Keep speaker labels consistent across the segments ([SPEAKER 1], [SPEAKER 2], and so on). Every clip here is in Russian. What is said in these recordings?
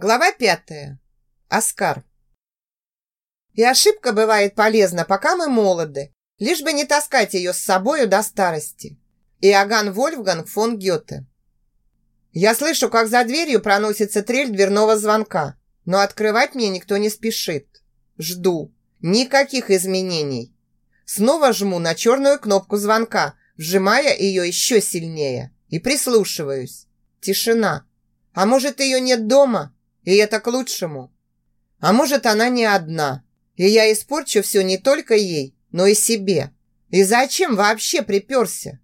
[SPEAKER 1] Глава пятая. Оскар. И ошибка бывает полезна, пока мы молоды, лишь бы не таскать ее с собою до старости. Иоганн Вольфганг фон Гёте. Я слышу, как за дверью проносится трель дверного звонка, но открывать мне никто не спешит. Жду. Никаких изменений. Снова жму на черную кнопку звонка, вжимая ее еще сильнее, и прислушиваюсь. Тишина. А может, ее нет дома? И это к лучшему. А может, она не одна, и я испорчу все не только ей, но и себе. И зачем вообще приперся?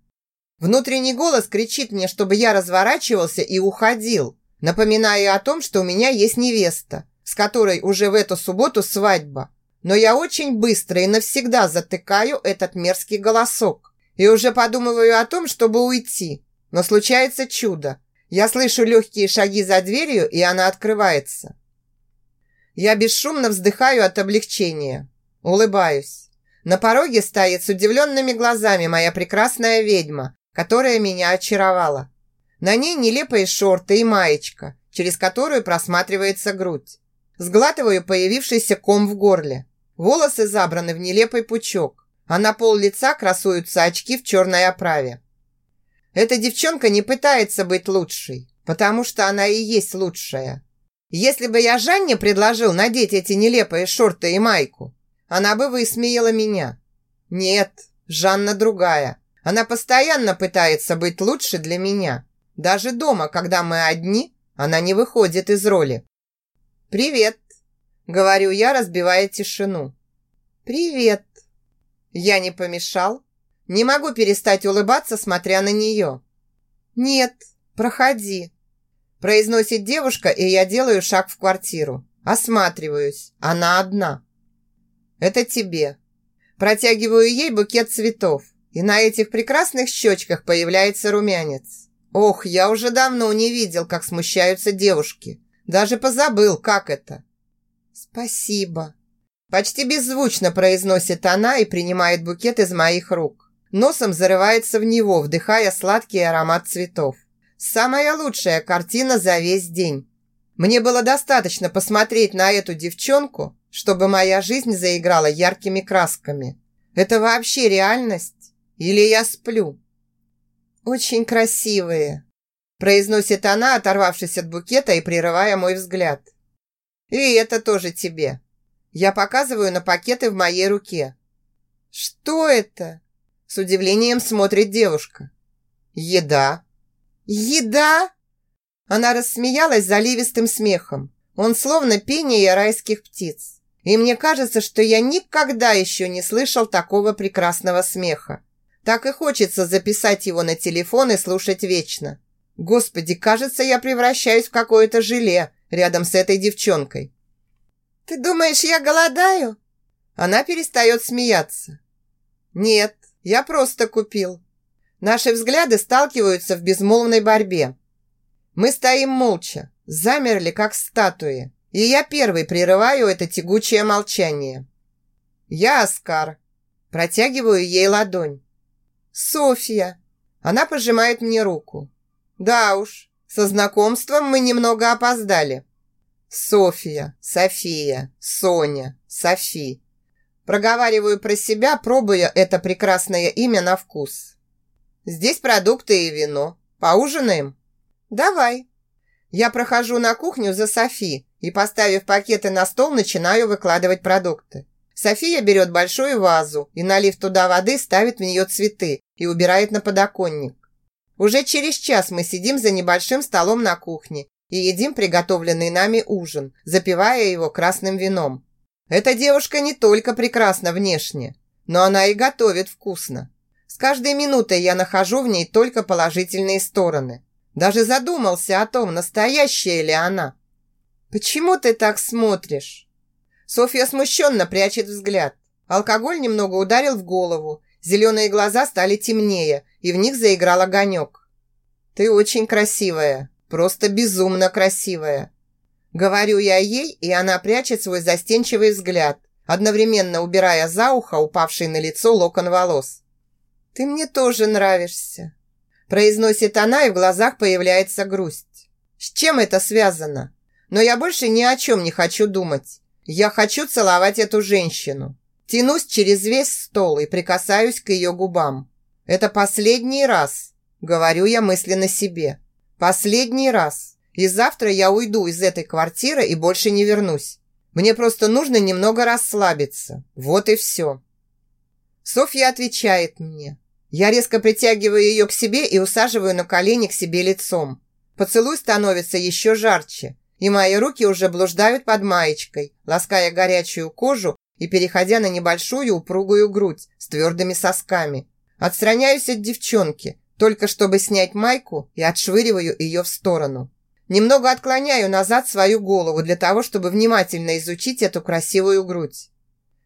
[SPEAKER 1] Внутренний голос кричит мне, чтобы я разворачивался и уходил, напоминая о том, что у меня есть невеста, с которой уже в эту субботу свадьба. Но я очень быстро и навсегда затыкаю этот мерзкий голосок и уже подумываю о том, чтобы уйти. Но случается чудо. Я слышу легкие шаги за дверью, и она открывается. Я бесшумно вздыхаю от облегчения. Улыбаюсь. На пороге стоит с удивленными глазами моя прекрасная ведьма, которая меня очаровала. На ней нелепые шорты и маечка, через которую просматривается грудь. Сглатываю появившийся ком в горле. Волосы забраны в нелепый пучок, а на пол лица красуются очки в черной оправе. Эта девчонка не пытается быть лучшей, потому что она и есть лучшая. Если бы я Жанне предложил надеть эти нелепые шорты и майку, она бы высмеяла меня. Нет, Жанна другая. Она постоянно пытается быть лучше для меня. Даже дома, когда мы одни, она не выходит из роли. «Привет», — говорю я, разбивая тишину. «Привет». Я не помешал. Не могу перестать улыбаться, смотря на нее. «Нет, проходи», – произносит девушка, и я делаю шаг в квартиру. Осматриваюсь. Она одна. «Это тебе». Протягиваю ей букет цветов, и на этих прекрасных щечках появляется румянец. Ох, я уже давно не видел, как смущаются девушки. Даже позабыл, как это. «Спасибо», Почти беззвучно произносит она и принимает букет из моих рук. Носом зарывается в него, вдыхая сладкий аромат цветов. Самая лучшая картина за весь день. Мне было достаточно посмотреть на эту девчонку, чтобы моя жизнь заиграла яркими красками. Это вообще реальность? Или я сплю? Очень красивые, произносит она, оторвавшись от букета и прерывая мой взгляд. И это тоже тебе. Я показываю на пакеты в моей руке. Что это? С удивлением смотрит девушка. Еда. Еда? Она рассмеялась заливистым смехом. Он словно пение райских птиц. И мне кажется, что я никогда еще не слышал такого прекрасного смеха. Так и хочется записать его на телефон и слушать вечно. Господи, кажется, я превращаюсь в какое-то желе рядом с этой девчонкой. «Ты думаешь, я голодаю?» Она перестает смеяться. «Нет, я просто купил. Наши взгляды сталкиваются в безмолвной борьбе. Мы стоим молча, замерли, как статуи. И я первый прерываю это тягучее молчание. Я Оскар. Протягиваю ей ладонь. Софья. Она пожимает мне руку. Да уж, со знакомством мы немного опоздали. Софья, София, Соня, Софи. Проговариваю про себя, пробуя это прекрасное имя на вкус. Здесь продукты и вино. Поужинаем? Давай. Я прохожу на кухню за Софи и, поставив пакеты на стол, начинаю выкладывать продукты. София берет большую вазу и, налив туда воды, ставит в нее цветы и убирает на подоконник. Уже через час мы сидим за небольшим столом на кухне и едим приготовленный нами ужин, запивая его красным вином. Эта девушка не только прекрасна внешне, но она и готовит вкусно. С каждой минутой я нахожу в ней только положительные стороны. Даже задумался о том, настоящая ли она. «Почему ты так смотришь?» Софья смущенно прячет взгляд. Алкоголь немного ударил в голову. Зеленые глаза стали темнее, и в них заиграл огонек. «Ты очень красивая. Просто безумно красивая. Говорю я ей, и она прячет свой застенчивый взгляд, одновременно убирая за ухо упавший на лицо локон волос. «Ты мне тоже нравишься», – произносит она, и в глазах появляется грусть. «С чем это связано? Но я больше ни о чем не хочу думать. Я хочу целовать эту женщину. Тянусь через весь стол и прикасаюсь к ее губам. Это последний раз, говорю я мысленно себе. Последний раз. И завтра я уйду из этой квартиры и больше не вернусь. Мне просто нужно немного расслабиться. Вот и все. Софья отвечает мне. Я резко притягиваю ее к себе и усаживаю на колени к себе лицом. Поцелуй становится еще жарче, и мои руки уже блуждают под маечкой, лаская горячую кожу и переходя на небольшую упругую грудь с твердыми сосками. Отстраняюсь от девчонки, только чтобы снять майку и отшвыриваю ее в сторону. Немного отклоняю назад свою голову для того, чтобы внимательно изучить эту красивую грудь.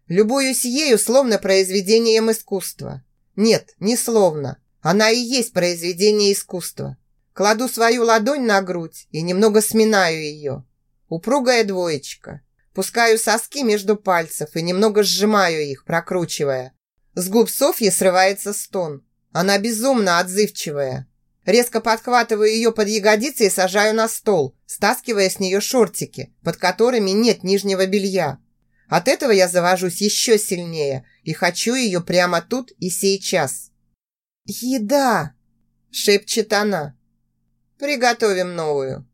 [SPEAKER 1] Любуюсь ею словно произведением искусства. Нет, не словно. Она и есть произведение искусства. Кладу свою ладонь на грудь и немного сминаю ее. Упругая двоечка. Пускаю соски между пальцев и немного сжимаю их, прокручивая. С губ Софьи срывается стон. Она безумно отзывчивая. Резко подхватываю ее под ягодицы и сажаю на стол, стаскивая с нее шортики, под которыми нет нижнего белья. От этого я завожусь еще сильнее и хочу ее прямо тут и сейчас. «Еда!» – шепчет она. «Приготовим новую».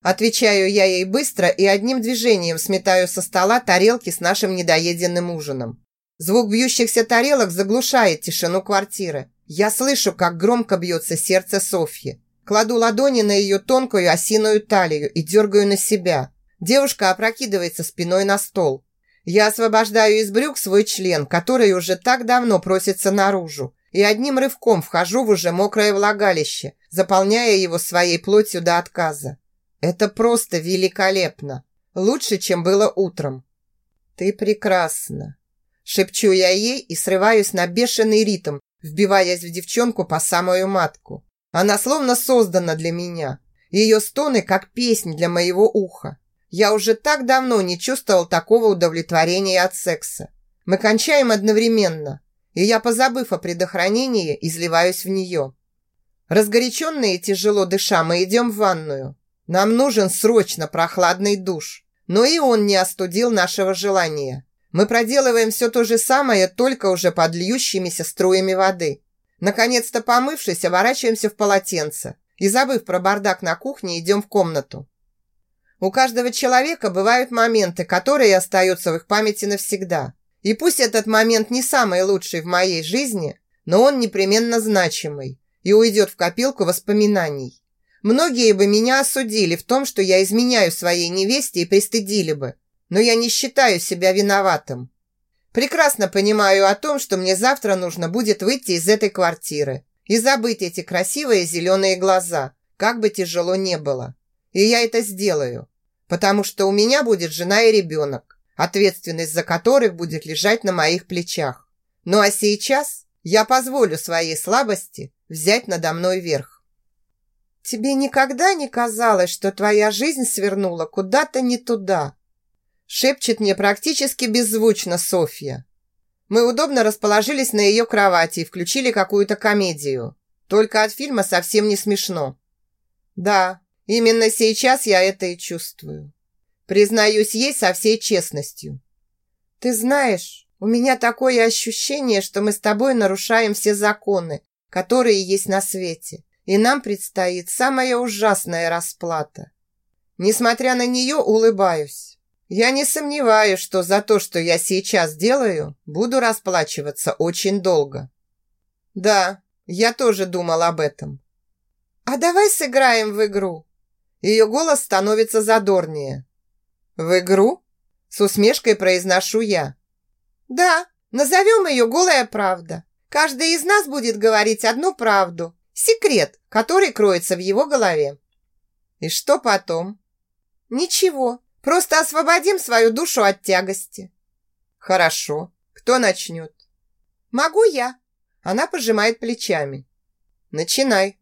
[SPEAKER 1] Отвечаю я ей быстро и одним движением сметаю со стола тарелки с нашим недоеденным ужином. Звук бьющихся тарелок заглушает тишину квартиры. Я слышу, как громко бьется сердце Софьи. Кладу ладони на ее тонкую осиную талию и дергаю на себя. Девушка опрокидывается спиной на стол. Я освобождаю из брюк свой член, который уже так давно просится наружу, и одним рывком вхожу в уже мокрое влагалище, заполняя его своей плотью до отказа. Это просто великолепно. Лучше, чем было утром. «Ты прекрасна!» Шепчу я ей и срываюсь на бешеный ритм, вбиваясь в девчонку по самую матку. Она словно создана для меня. Ее стоны как песнь для моего уха. Я уже так давно не чувствовал такого удовлетворения от секса. Мы кончаем одновременно, и я, позабыв о предохранении, изливаюсь в нее. Разгоряченные тяжело дыша, мы идем в ванную. Нам нужен срочно прохладный душ. Но и он не остудил нашего желания. Мы проделываем все то же самое, только уже под льющимися струями воды. Наконец-то помывшись, оборачиваемся в полотенце и, забыв про бардак на кухне, идем в комнату. У каждого человека бывают моменты, которые остаются в их памяти навсегда. И пусть этот момент не самый лучший в моей жизни, но он непременно значимый и уйдет в копилку воспоминаний. Многие бы меня осудили в том, что я изменяю своей невесте и пристыдили бы но я не считаю себя виноватым. Прекрасно понимаю о том, что мне завтра нужно будет выйти из этой квартиры и забыть эти красивые зеленые глаза, как бы тяжело не было. И я это сделаю, потому что у меня будет жена и ребенок, ответственность за которых будет лежать на моих плечах. Ну а сейчас я позволю своей слабости взять надо мной верх. Тебе никогда не казалось, что твоя жизнь свернула куда-то не туда, Шепчет мне практически беззвучно Софья. Мы удобно расположились на ее кровати и включили какую-то комедию. Только от фильма совсем не смешно. Да, именно сейчас я это и чувствую. Признаюсь ей со всей честностью. Ты знаешь, у меня такое ощущение, что мы с тобой нарушаем все законы, которые есть на свете, и нам предстоит самая ужасная расплата. Несмотря на нее, улыбаюсь. Я не сомневаюсь, что за то, что я сейчас делаю, буду расплачиваться очень долго. Да, я тоже думал об этом. А давай сыграем в игру. Ее голос становится задорнее. В игру? С усмешкой произношу я. Да, назовем ее «Голая правда». Каждый из нас будет говорить одну правду. Секрет, который кроется в его голове. И что потом? Ничего, Просто освободим свою душу от тягости. Хорошо. Кто начнет? Могу я. Она пожимает плечами. Начинай.